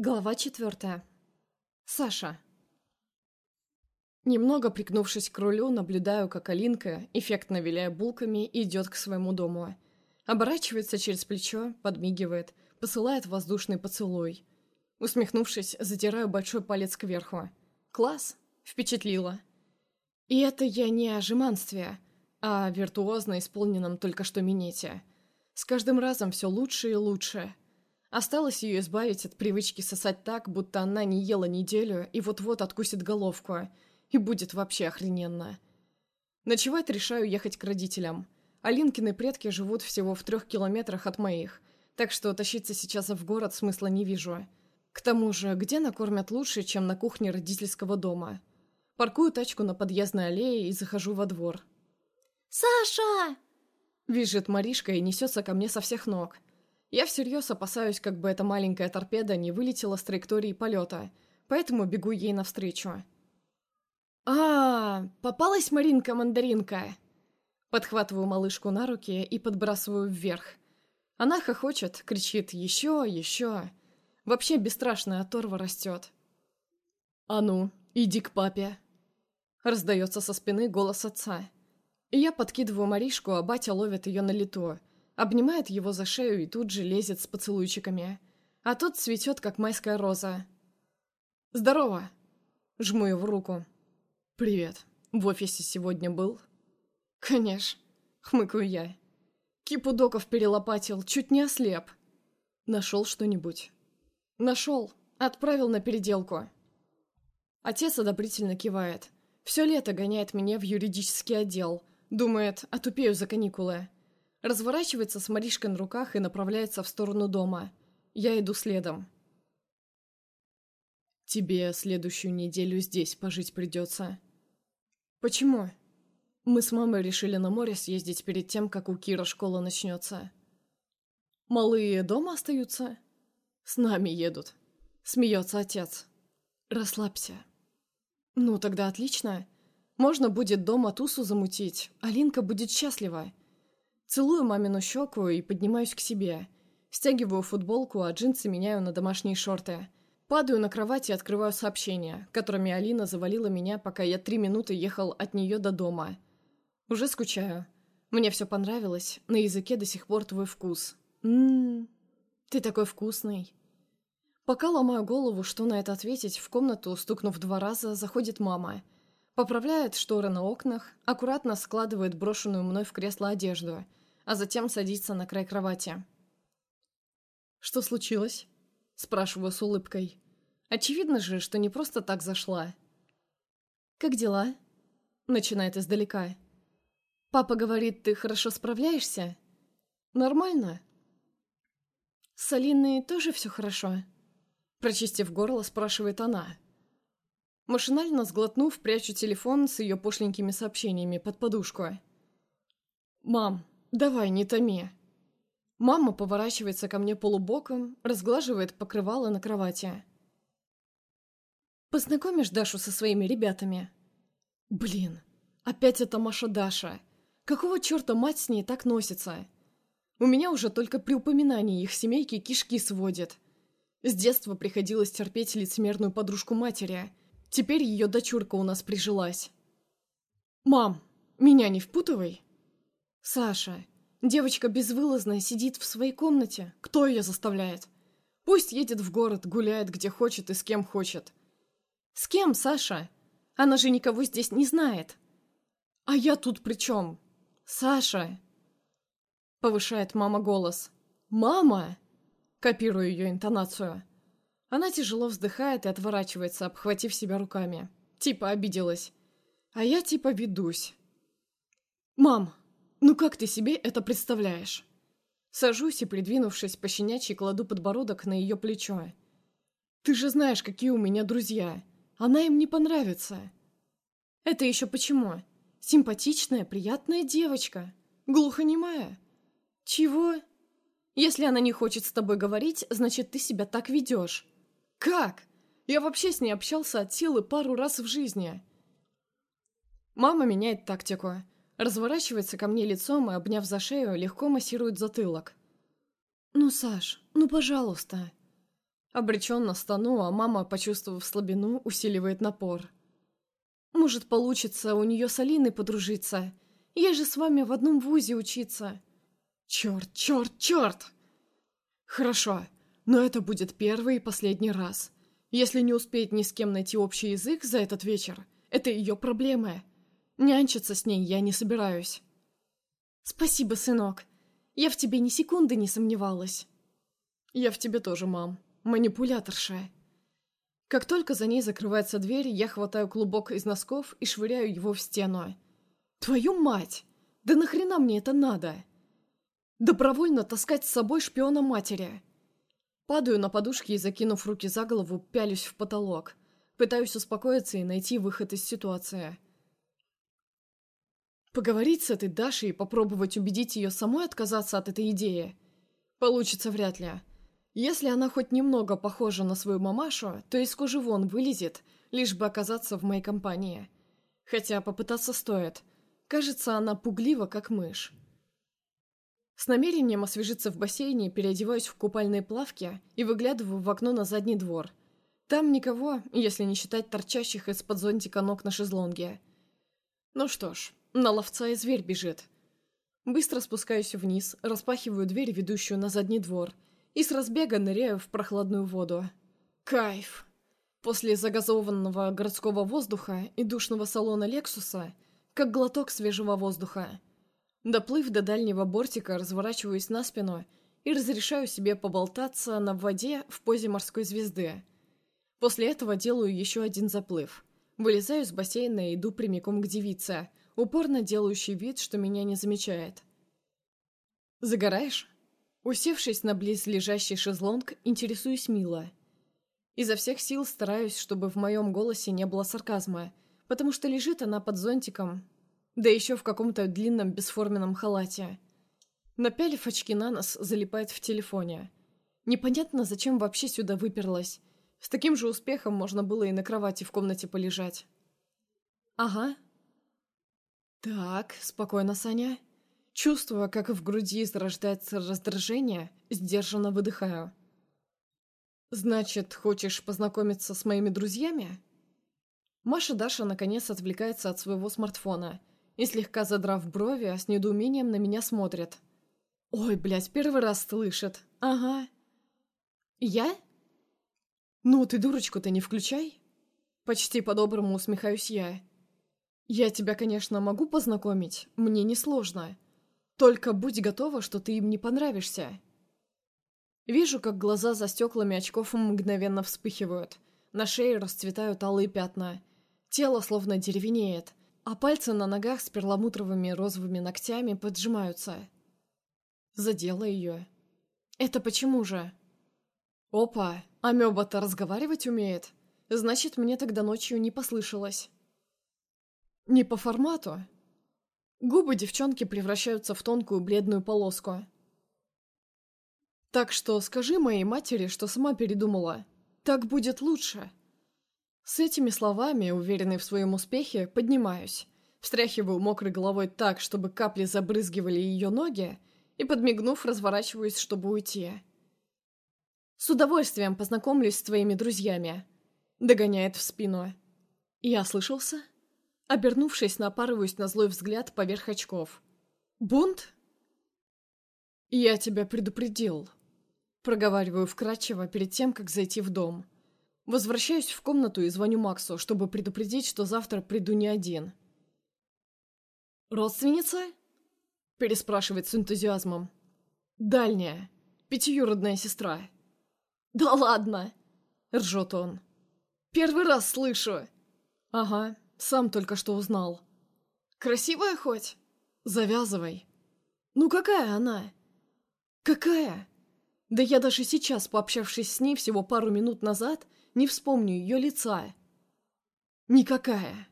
Глава четвертая. Саша. Немного пригнувшись к рулю, наблюдаю, как Алинка, эффектно виляя булками, идет к своему дому. Оборачивается через плечо, подмигивает, посылает воздушный поцелуй. Усмехнувшись, затираю большой палец кверху. Класс. Впечатлило. И это я не о жеманстве, а о виртуозно исполненном только что минете. С каждым разом все лучше и лучше — Осталось ее избавить от привычки сосать так, будто она не ела неделю и вот-вот откусит головку. И будет вообще охрененно. Ночевать решаю ехать к родителям. Алинкины предки живут всего в трех километрах от моих, так что тащиться сейчас в город смысла не вижу. К тому же, где накормят лучше, чем на кухне родительского дома? Паркую тачку на подъездной аллее и захожу во двор. «Саша!» Визжит Маришка и несется ко мне со всех ног. Я всерьез опасаюсь, как бы эта маленькая торпеда не вылетела с траектории полета, поэтому бегу ей навстречу. а, попалась Маринка-мандаринка!» Подхватываю малышку на руки и подбрасываю вверх. Она хохочет, кричит «Еще, еще!» Вообще бесстрашная оторва растет. «А ну, иди к папе!» Раздается со спины голос отца. И я подкидываю Маришку, а батя ловит ее на лету обнимает его за шею и тут же лезет с поцелуйчиками. А тот цветет, как майская роза. «Здорово!» Жму его руку. «Привет. В офисе сегодня был?» «Конечно», — хмыкаю я. Кипу доков перелопатил, чуть не ослеп. «Нашел что-нибудь?» «Нашел. Отправил на переделку». Отец одобрительно кивает. Все лето гоняет меня в юридический отдел. Думает, отупею за каникулы. Разворачивается с Маришкой на руках и направляется в сторону дома. Я иду следом. «Тебе следующую неделю здесь пожить придется». «Почему?» Мы с мамой решили на море съездить перед тем, как у Кира школа начнется. «Малые дома остаются?» «С нами едут», — смеется отец. «Расслабься». «Ну, тогда отлично. Можно будет дома тусу замутить. Алинка будет счастлива. Целую мамину щеку и поднимаюсь к себе. Стягиваю футболку, а джинсы меняю на домашние шорты. Падаю на кровать и открываю сообщения, которыми Алина завалила меня, пока я три минуты ехал от нее до дома. Уже скучаю. Мне все понравилось, на языке до сих пор твой вкус. Ммм, ты такой вкусный. Пока ломаю голову, что на это ответить, в комнату, стукнув два раза, заходит мама. Поправляет шторы на окнах, аккуратно складывает брошенную мной в кресло одежду – а затем садится на край кровати. «Что случилось?» – спрашиваю с улыбкой. Очевидно же, что не просто так зашла. «Как дела?» – начинает издалека. «Папа говорит, ты хорошо справляешься?» «Нормально». «С Алиной тоже все хорошо?» Прочистив горло, спрашивает она. Машинально сглотнув, прячу телефон с ее пошленькими сообщениями под подушку. «Мам, «Давай, не томи». Мама поворачивается ко мне полубоком, разглаживает покрывало на кровати. «Познакомишь Дашу со своими ребятами?» «Блин, опять эта Маша Даша. Какого черта мать с ней так носится?» У меня уже только при упоминании их семейки кишки сводит. С детства приходилось терпеть лицемерную подружку матери. Теперь ее дочурка у нас прижилась. «Мам, меня не впутывай!» Саша. Девочка безвылазная сидит в своей комнате. Кто ее заставляет? Пусть едет в город, гуляет где хочет и с кем хочет. С кем, Саша? Она же никого здесь не знает. А я тут при чем? Саша. Повышает мама голос. Мама! Копирую ее интонацию. Она тяжело вздыхает и отворачивается, обхватив себя руками. Типа обиделась. А я типа ведусь. «Мам, «Ну как ты себе это представляешь?» Сажусь и, придвинувшись пощенячьи, кладу подбородок на ее плечо. «Ты же знаешь, какие у меня друзья. Она им не понравится». «Это еще почему? Симпатичная, приятная девочка. Глухонемая». «Чего?» «Если она не хочет с тобой говорить, значит, ты себя так ведешь». «Как? Я вообще с ней общался от силы пару раз в жизни». Мама меняет тактику. Разворачивается ко мне лицом и, обняв за шею, легко массирует затылок. «Ну, Саш, ну, пожалуйста». Обреченно стану, а мама, почувствовав слабину, усиливает напор. Может, получится у нее с Алиной подружиться. Ей же с вами в одном вузе учиться. Черт, черт, черт! Хорошо, но это будет первый и последний раз. Если не успеет ни с кем найти общий язык за этот вечер, это ее проблемы. Нянчиться с ней я не собираюсь. Спасибо, сынок. Я в тебе ни секунды не сомневалась. Я в тебе тоже, мам. Манипуляторша. Как только за ней закрывается дверь, я хватаю клубок из носков и швыряю его в стену. Твою мать! Да нахрена мне это надо? Добровольно таскать с собой шпиона матери. Падаю на подушки и, закинув руки за голову, пялюсь в потолок. Пытаюсь успокоиться и найти выход из ситуации. Поговорить с этой Дашей и попробовать убедить ее самой отказаться от этой идеи. Получится вряд ли. Если она хоть немного похожа на свою мамашу, то из кожи вон вылезет, лишь бы оказаться в моей компании. Хотя попытаться стоит. Кажется, она пуглива, как мышь. С намерением освежиться в бассейне переодеваюсь в купальные плавки и выглядываю в окно на задний двор. Там никого, если не считать торчащих из-под зонтика ног на шезлонге. Ну что ж, на ловца и зверь бежит. Быстро спускаюсь вниз, распахиваю дверь, ведущую на задний двор – и с разбега ныряю в прохладную воду. Кайф! После загазованного городского воздуха и душного салона Лексуса, как глоток свежего воздуха. Доплыв до дальнего бортика, разворачиваюсь на спину и разрешаю себе поболтаться на воде в позе морской звезды. После этого делаю еще один заплыв. Вылезаю из бассейна и иду прямиком к девице, упорно делающей вид, что меня не замечает. «Загораешь?» Усевшись на близлежащий шезлонг, интересуюсь мило. Изо всех сил стараюсь, чтобы в моем голосе не было сарказма, потому что лежит она под зонтиком, да еще в каком-то длинном бесформенном халате. Напялив очки на нос, залипает в телефоне. Непонятно, зачем вообще сюда выперлась. С таким же успехом можно было и на кровати в комнате полежать. «Ага». «Так, спокойно, Саня. Чувствуя, как в груди зарождается раздражение, сдержанно выдыхаю. «Значит, хочешь познакомиться с моими друзьями?» Маша Даша наконец отвлекается от своего смартфона и, слегка задрав брови, с недоумением на меня смотрит. «Ой, блядь, первый раз слышит. Ага». «Я?» «Ну, ты дурочку-то не включай». Почти по-доброму усмехаюсь я. «Я тебя, конечно, могу познакомить, мне несложно». Только будь готова, что ты им не понравишься. Вижу, как глаза за стеклами очков мгновенно вспыхивают. На шее расцветают алые пятна. Тело словно деревенеет, а пальцы на ногах с перламутровыми розовыми ногтями поджимаются. Задела ее. Это почему же? Опа, амеба-то разговаривать умеет. Значит, мне тогда ночью не послышалось. Не по формату, Губы девчонки превращаются в тонкую бледную полоску. «Так что скажи моей матери, что сама передумала. Так будет лучше». С этими словами, уверенный в своем успехе, поднимаюсь, встряхиваю мокрой головой так, чтобы капли забрызгивали ее ноги, и, подмигнув, разворачиваюсь, чтобы уйти. «С удовольствием познакомлюсь с твоими друзьями», — догоняет в спину. «Я слышался?» Обернувшись, напарываюсь на злой взгляд поверх очков. «Бунт?» «Я тебя предупредил», — проговариваю вкратчиво перед тем, как зайти в дом. Возвращаюсь в комнату и звоню Максу, чтобы предупредить, что завтра приду не один. «Родственница?» — переспрашивает с энтузиазмом. «Дальняя. Пятиюродная сестра». «Да ладно!» — ржет он. «Первый раз слышу!» «Ага, сам только что узнал. Красивая хоть? Завязывай. Ну какая она? Какая? Да я даже сейчас, пообщавшись с ней всего пару минут назад, не вспомню ее лица. Никакая.